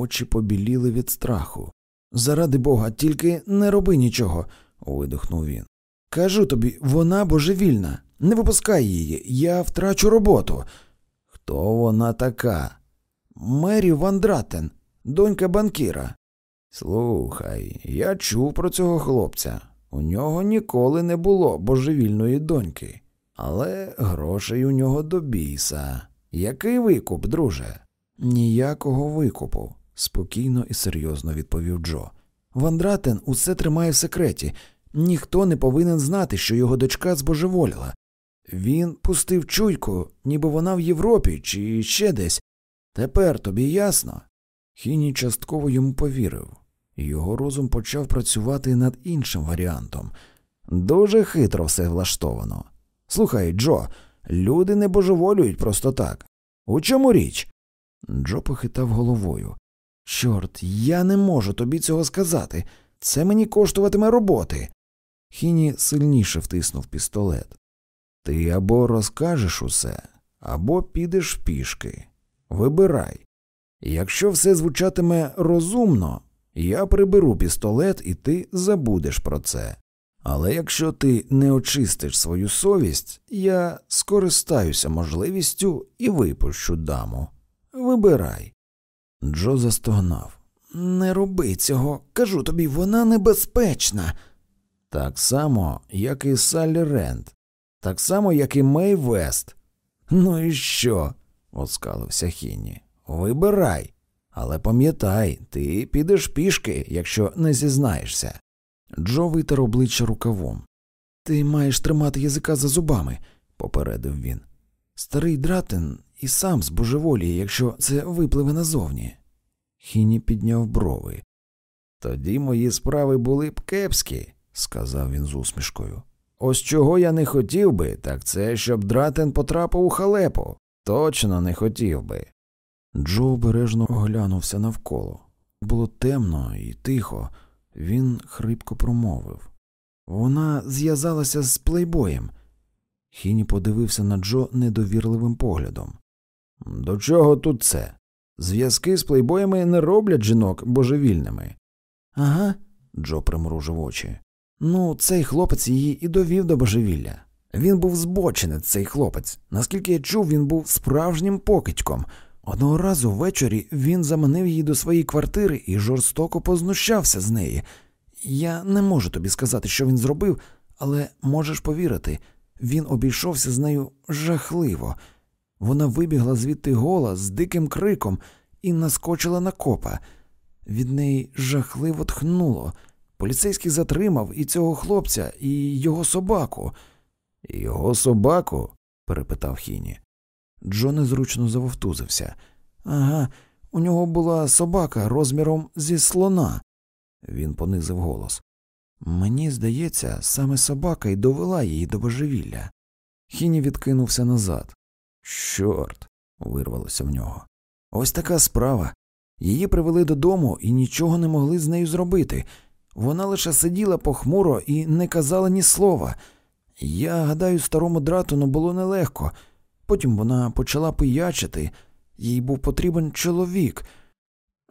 очі побіліли від страху. Заради бога, тільки не роби нічого, видихнув він. Кажу тобі, вона божевільна. Не випускай її, я втрачу роботу. Хто вона така? Мері Вандратен, донька банкіра. Слухай, я чув про цього хлопця. У нього ніколи не було божевільної доньки, але грошей у нього до біса. Який викуп, друже? Ніякого викупу, спокійно і серйозно відповів Джо. Вандратен усе тримає в секреті. Ніхто не повинен знати, що його дочка збожеволіла. Він пустив чуйку, ніби вона в Європі чи ще десь. Тепер тобі ясно? Хіні частково йому повірив, його розум почав працювати над іншим варіантом. Дуже хитро все влаштовано. Слухай, Джо, люди не божеволюють просто так. У чому річ? Джо похитав головою. Чорт, я не можу тобі цього сказати. Це мені коштуватиме роботи. Хіні сильніше втиснув пістолет. Ти або розкажеш усе, або підеш пішки. Вибирай. Якщо все звучатиме розумно, я приберу пістолет і ти забудеш про це. Але якщо ти не очистиш свою совість, я скористаюся можливістю і випущу даму. Вибирай. Джо застогнав. Не роби цього, кажу тобі, вона небезпечна. Так само, як і Саллі Рент, так само, як і Мей Вест. Ну і що? оскалився Хінні. Вибирай. Але пам'ятай, ти підеш пішки, якщо не зізнаєшся. Джо витер обличчя рукавом. Ти маєш тримати язика за зубами, попередив він. Старий дратен і сам збожеволіє, якщо це випливе назовні. Хіні підняв брови. Тоді мої справи були б кепські, сказав він з усмішкою. Ось чого я не хотів би, так це щоб дратен потрапив у халепу. Точно не хотів би. Джо обережно оглянувся навколо. Було темно і тихо, він хрипко промовив. Вона зв'язалася з плейбоєм. Хіні подивився на Джо недовірливим поглядом. До чого тут це? Зв'язки з плейбоями не роблять жінок божевільними. Ага, Джо примружив очі. Ну, цей хлопець її і довів до божевілля. Він був збочинець, цей хлопець. Наскільки я чув, він був справжнім покидьком. Одного разу ввечері він заманив її до своєї квартири і жорстоко познущався з неї. Я не можу тобі сказати, що він зробив, але можеш повірити, він обійшовся з нею жахливо. Вона вибігла звідти гола з диким криком і наскочила на копа. Від неї жахливо тхнуло. Поліцейський затримав і цього хлопця, і його собаку. Його собаку? перепитав Хіні. Джо незручно завовтузився. Ага, у нього була собака розміром зі слона. Він понизив голос. Мені здається, саме собака й довела її до божевілля. Хіні відкинувся назад. Чорт, вирвалося в нього. Ось така справа. Її привели додому і нічого не могли з нею зробити. Вона лише сиділа похмуро і не казала ні слова. Я гадаю, старому дратону було нелегко. Потім вона почала пиячити, їй був потрібен чоловік.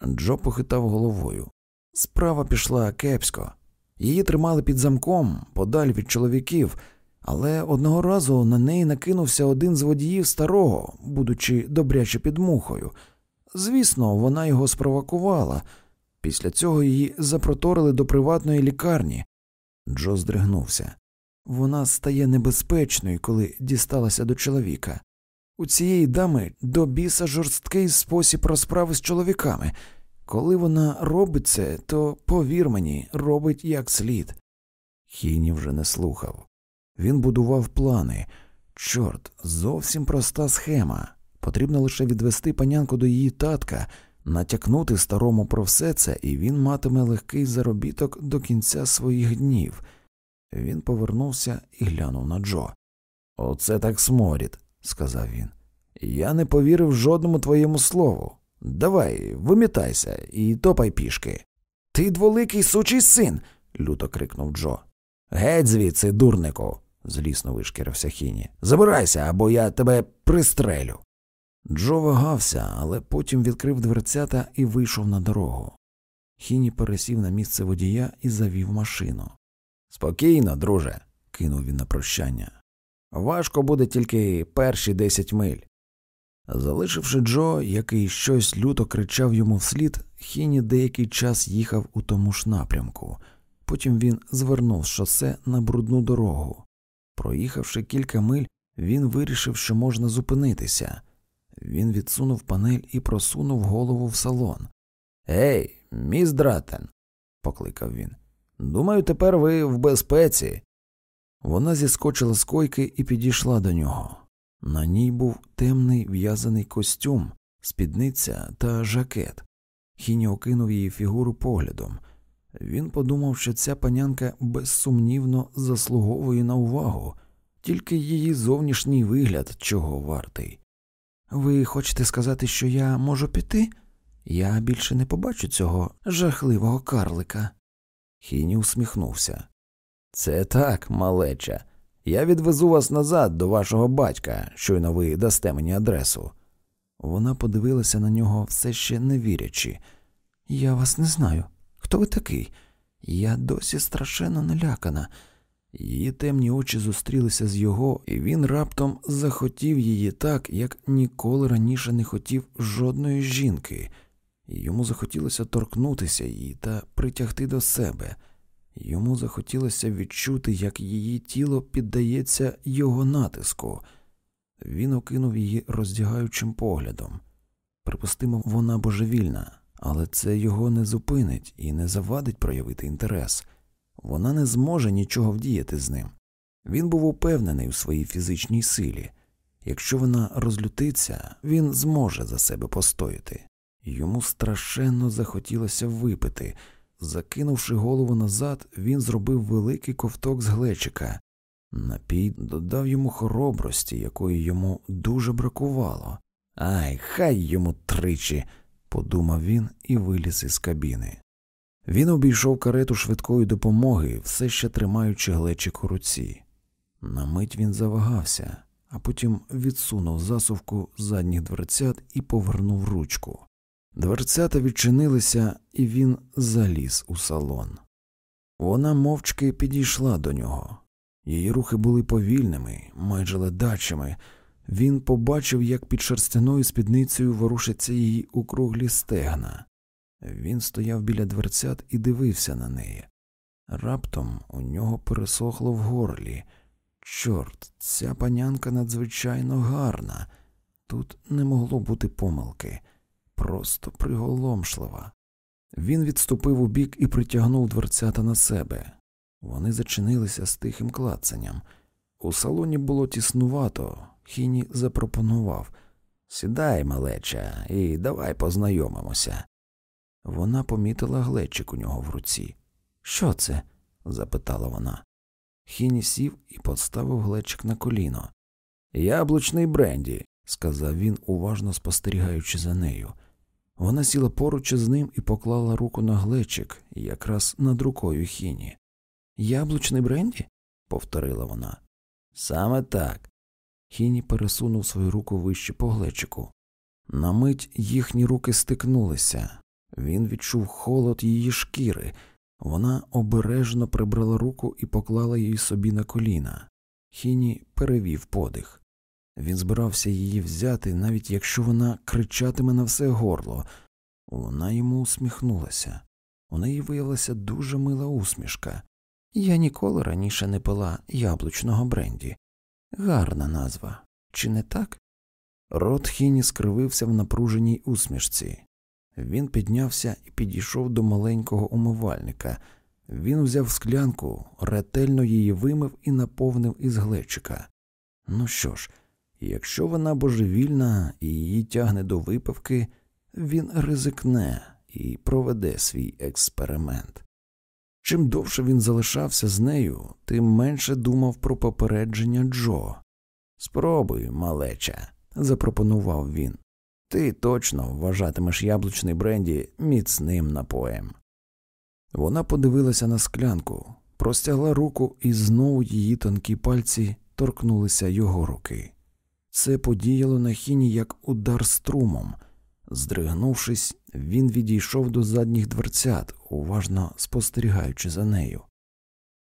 Джо похитав головою. Справа пішла кепсько. Її тримали під замком, подаль від чоловіків, але одного разу на неї накинувся один з водіїв старого, будучи добряче під мухою. Звісно, вона його спровокувала. Після цього її запроторили до приватної лікарні. Джо здригнувся. Вона стає небезпечною, коли дісталася до чоловіка. У цієї дами до біса жорсткий спосіб розправи з чоловіками. Коли вона робить це, то, повір мені, робить як слід. Хіні вже не слухав. Він будував плани. Чорт, зовсім проста схема. Потрібно лише відвести панянку до її татка, натякнути старому про все це, і він матиме легкий заробіток до кінця своїх днів. Він повернувся і глянув на Джо. Оце так сморід, сказав він. Я не повірив жодному твоєму слову. Давай, вимітайся і топай пішки. Ти дволикий сучий син. люто крикнув Джо. Геть звідси, дурнику, злісно вишкірився Хіні. Забирайся, або я тебе пристрелю. Джо вагався, але потім відкрив дверцята і вийшов на дорогу. Хіні пересів на місце водія і завів машину. Спокійно, друже, кинув він на прощання. Важко буде тільки перші десять миль. Залишивши Джо, який щось люто кричав йому вслід, Хіні деякий час їхав у тому ж напрямку. Потім він звернув з шосе на брудну дорогу. Проїхавши кілька миль, він вирішив, що можна зупинитися. Він відсунув панель і просунув голову в салон. Ей, міс Дратен, покликав він. Думаю, тепер ви в безпеці. Вона зіскочила з койки і підійшла до нього. На ній був темний в'язаний костюм, спідниця та жакет. Хіні окинув її фігуру поглядом. Він подумав, що ця панянка безсумнівно заслуговує на увагу, тільки її зовнішній вигляд чого вартий. Ви хочете сказати, що я можу піти? Я більше не побачу цього жахливого карлика. Хіні усміхнувся. Це так, малеча. Я відвезу вас назад до вашого батька, щойно ви дасте мені адресу. Вона подивилася на нього все ще не вірячи. Я вас не знаю. Хто ви такий? Я досі страшенно налякана. Її темні очі зустрілися з його, і він раптом захотів її так, як ніколи раніше не хотів жодної жінки. Йому захотілося торкнутися її та притягти до себе. Йому захотілося відчути, як її тіло піддається його натиску. Він окинув її роздягаючим поглядом. Припустимо, вона божевільна, але це його не зупинить і не завадить проявити інтерес. Вона не зможе нічого вдіяти з ним. Він був упевнений у своїй фізичній силі. Якщо вона розлютиться, він зможе за себе постояти. Йому страшенно захотілося випити. Закинувши голову назад, він зробив великий ковток з глечика. Напій додав йому хоробрості, якої йому дуже бракувало. Ай, хай йому тричі, подумав він і виліз із кабіни. Він обійшов карету швидкої допомоги, все ще тримаючи глечик у руці. На мить він завагався, а потім відсунув засувку задніх дверцят і повернув ручку. Дверцята відчинилися, і він заліз у салон. Вона мовчки підійшла до нього. Її рухи були повільними, майже ледачими. Він побачив, як під шерстяною спідницею ворушаться її округлі стегна. Він стояв біля дверцят і дивився на неї. Раптом у нього пересохло в горлі. Чорт, ця панянка надзвичайно гарна. Тут не могло бути помилки, просто приголомшлива. Він відступив у бік і притягнув дверцята на себе. Вони зачинилися з тихим клацанням. У салоні було тіснувато, Хіні запропонував Сідай, малеча, і давай познайомимося. Вона помітила глечик у нього в руці. Що це? запитала вона. Хіні сів і поставив глечик на коліно. Яблучний бренді, сказав він, уважно спостерігаючи за нею. Вона сіла поруч із ним і поклала руку на глечик, якраз над рукою хіні. Яблучний бренді? повторила вона. Саме так. Хіні пересунув свою руку вище по глечику. На мить їхні руки стикнулися. Він відчув холод її шкіри. Вона обережно прибрала руку і поклала її собі на коліна. Хіні перевів подих. Він збирався її взяти, навіть якщо вона кричатиме на все горло. Вона йому усміхнулася. У неї виявилася дуже мила усмішка. Я ніколи раніше не пила яблучного бренді. Гарна назва, чи не так? Рот Хіні скривився в напруженій усмішці. Він піднявся і підійшов до маленького умивальника. Він взяв склянку, ретельно її вимив і наповнив із глечика. Ну що ж, якщо вона божевільна і її тягне до випивки, він ризикне і проведе свій експеримент. Чим довше він залишався з нею, тим менше думав про попередження Джо. Спробуй, малеча, запропонував він. Ти точно вважатимеш яблучний бренді міцним напоєм. Вона подивилася на склянку, простягла руку, і знову її тонкі пальці торкнулися його руки. Це подіяло на хіні як удар струмом. Здригнувшись, він відійшов до задніх дверцят, уважно спостерігаючи за нею.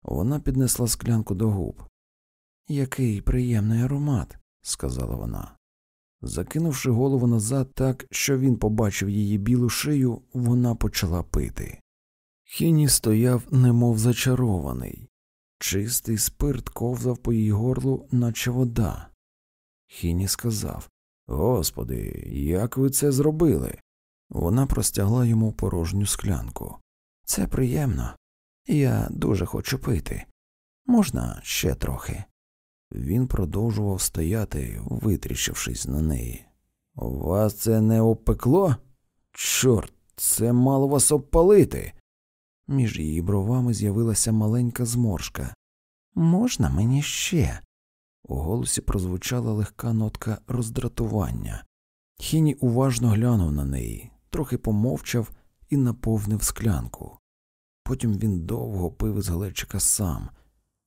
Вона піднесла склянку до губ. Який приємний аромат, сказала вона. Закинувши голову назад так, що він побачив її білу шию, вона почала пити. Хіні стояв, немов зачарований. Чистий спирт ковзав по її горлу, наче вода. Хіні сказав Господи, як ви це зробили? Вона простягла йому порожню склянку. Це приємно. Я дуже хочу пити. Можна ще трохи. Він продовжував стояти, витріщившись на неї. Вас це не опекло? Чорт, це мало вас обпалити. Між її бровами з'явилася маленька зморшка. Можна мені ще? У голосі прозвучала легка нотка роздратування. Хіні уважно глянув на неї, трохи помовчав і наповнив склянку. Потім він довго пив із глечика сам.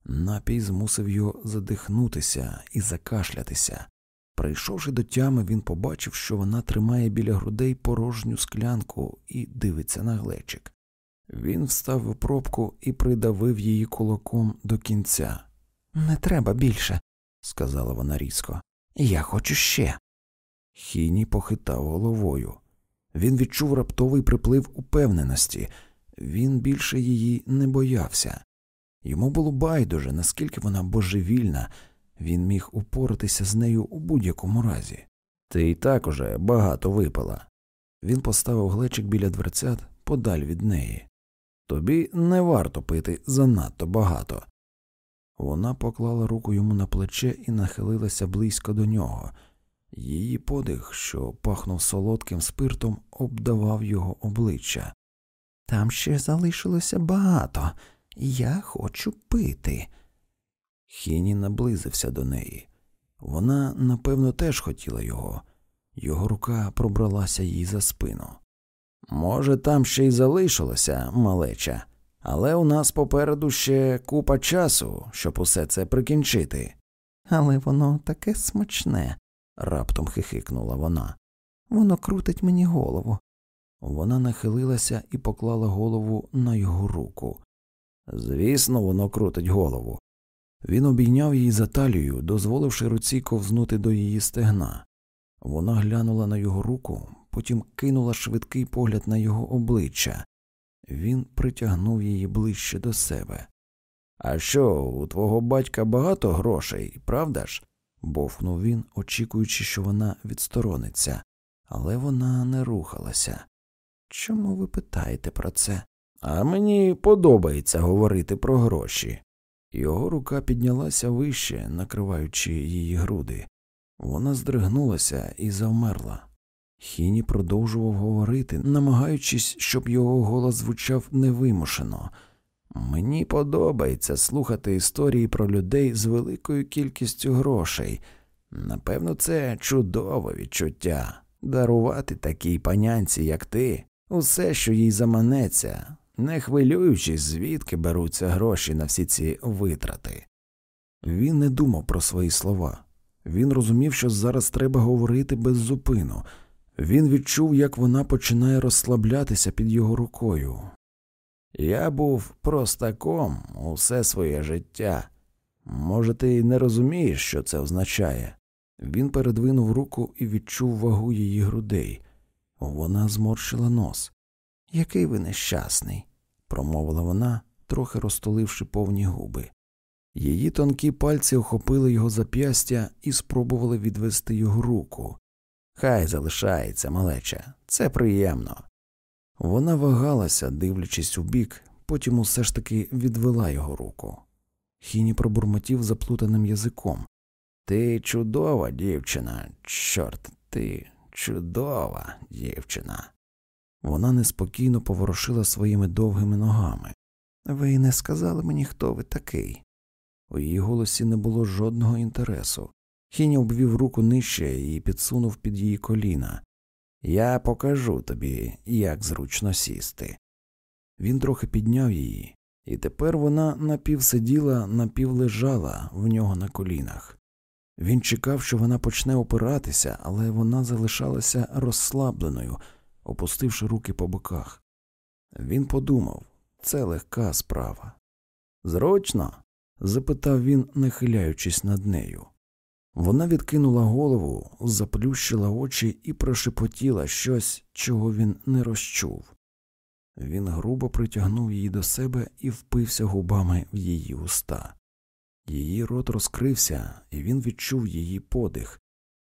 Напій змусив його задихнутися і закашлятися. Прийшовши до тями, він побачив, що вона тримає біля грудей порожню склянку і дивиться на глечик. Він вставив пробку і придавив її кулаком до кінця. Не треба більше, сказала вона різко. Я хочу ще. Хіні похитав головою. Він відчув раптовий приплив упевненості, він більше її не боявся. Йому було байдуже, наскільки вона божевільна, він міг упоратися з нею у будь-якому разі. Ти й так уже багато випила. Він поставив глечик біля дверцят подаль від неї. Тобі не варто пити занадто багато. Вона поклала руку йому на плече і нахилилася близько до нього. Її подих, що пахнув солодким спиртом, обдавав його обличчя. Там ще залишилося багато, я хочу пити. Хіні наблизився до неї. Вона, напевно, теж хотіла його. Його рука пробралася їй за спину. Може, там ще й залишилося, малеча, але у нас попереду ще купа часу, щоб усе це прикінчити. Але воно таке смачне, раптом хихикнула вона. Воно крутить мені голову. Вона нахилилася і поклала голову на його руку. Звісно, воно крутить голову. Він обійняв її за талію, дозволивши руці ковзнути до її стегна. Вона глянула на його руку, потім кинула швидкий погляд на його обличчя. Він притягнув її ближче до себе. А що, у твого батька багато грошей, правда ж? Бовкнув він, очікуючи, що вона відсторониться, але вона не рухалася. Чому ви питаєте про це? А мені подобається говорити про гроші. Його рука піднялася вище, накриваючи її груди. Вона здригнулася і завмерла. Хіні продовжував говорити, намагаючись, щоб його голос звучав невимушено. Мені подобається слухати історії про людей з великою кількістю грошей. Напевно, це чудове відчуття дарувати такій панянці, як ти, усе, що їй заманеться, не хвилюючись, звідки беруться гроші на всі ці витрати. Він не думав про свої слова. Він розумів, що зараз треба говорити без зупину. Він відчув, як вона починає розслаблятися під його рукою. Я був простаком усе своє життя. Може, ти не розумієш, що це означає. Він передвинув руку і відчув вагу її грудей. Вона зморщила нос. Який ви нещасний, промовила вона, трохи розтуливши повні губи. Її тонкі пальці охопили його зап'ястя і спробували відвести його руку. Хай залишається, малеча, це приємно. Вона вагалася, дивлячись у бік, потім усе ж таки відвела його руку. Хіні пробурмотів заплутаним язиком. Ти чудова дівчина, чорт, ти чудова дівчина. Вона неспокійно поворушила своїми довгими ногами. Ви не сказали мені, хто ви такий. У її голосі не було жодного інтересу. Хіні обвів руку нижче і підсунув під її коліна. Я покажу тобі, як зручно сісти. Він трохи підняв її, і тепер вона напівсиділа, напівлежала в нього на колінах. Він чекав, що вона почне опиратися, але вона залишалася розслабленою, опустивши руки по боках. Він подумав це легка справа. Зручно? запитав він, нахиляючись над нею. Вона відкинула голову, заплющила очі і прошепотіла щось, чого він не розчув. Він грубо притягнув її до себе і впився губами в її уста. Її рот розкрився, і він відчув її подих.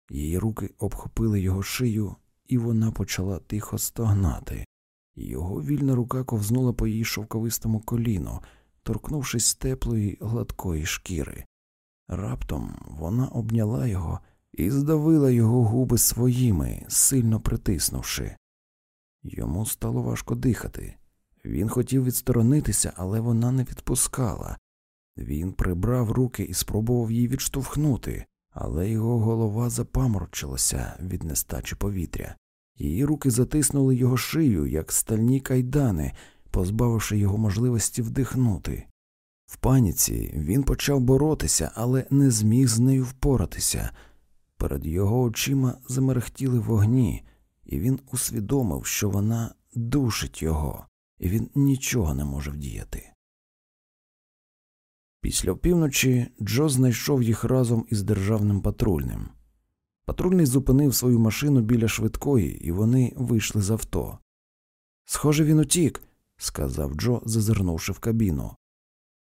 Її руки обхопили його шию, і вона почала тихо стогнати. Його вільна рука ковзнула по її шовковистому коліну, торкнувшись теплої гладкої шкіри. Раптом вона обняла його і здавила його губи своїми, сильно притиснувши. Йому стало важко дихати. Він хотів відсторонитися, але вона не відпускала. Він прибрав руки і спробував її відштовхнути, але його голова запаморочилася від нестачі повітря. Її руки затиснули його шию, як стальні кайдани, позбавивши його можливості вдихнути. В паніці він почав боротися, але не зміг з нею впоратися. Перед його очима замерехтіли вогні, і він усвідомив, що вона душить його, і він нічого не може вдіяти. Після опівночі Джо знайшов їх разом із державним патрульним. Патрульний зупинив свою машину біля швидкої, і вони вийшли з авто. Схоже, він утік, сказав Джо, зазирнувши в кабіну.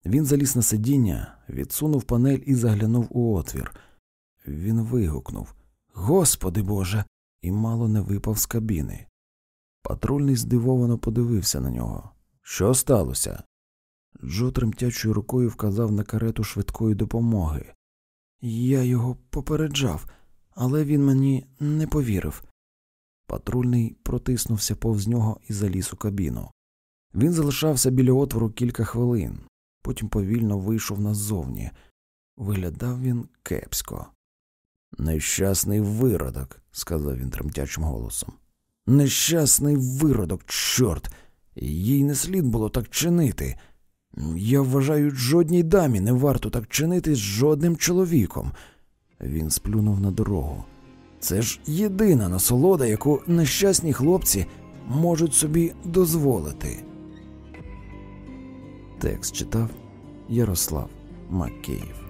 Він заліз на сидіння, відсунув панель і заглянув у отвір. Він вигукнув Господи Боже, і мало не випав з кабіни. Патрульний здивовано подивився на нього. Що сталося? Джо тремтячою рукою вказав на карету швидкої допомоги. Я його попереджав, але він мені не повірив. Патрульний протиснувся повз нього і заліз у кабіну. Він залишався біля отвору кілька хвилин, потім повільно вийшов назовні. Виглядав він кепсько. Нещасний виродок, сказав він тремтячим голосом. Нещасний виродок, чорт. Їй не слід було так чинити. Я вважаю, жодній дамі не варто так чинити з жодним чоловіком. Він сплюнув на дорогу. Це ж єдина насолода, яку нещасні хлопці можуть собі дозволити. Текст читав Ярослав Макеїв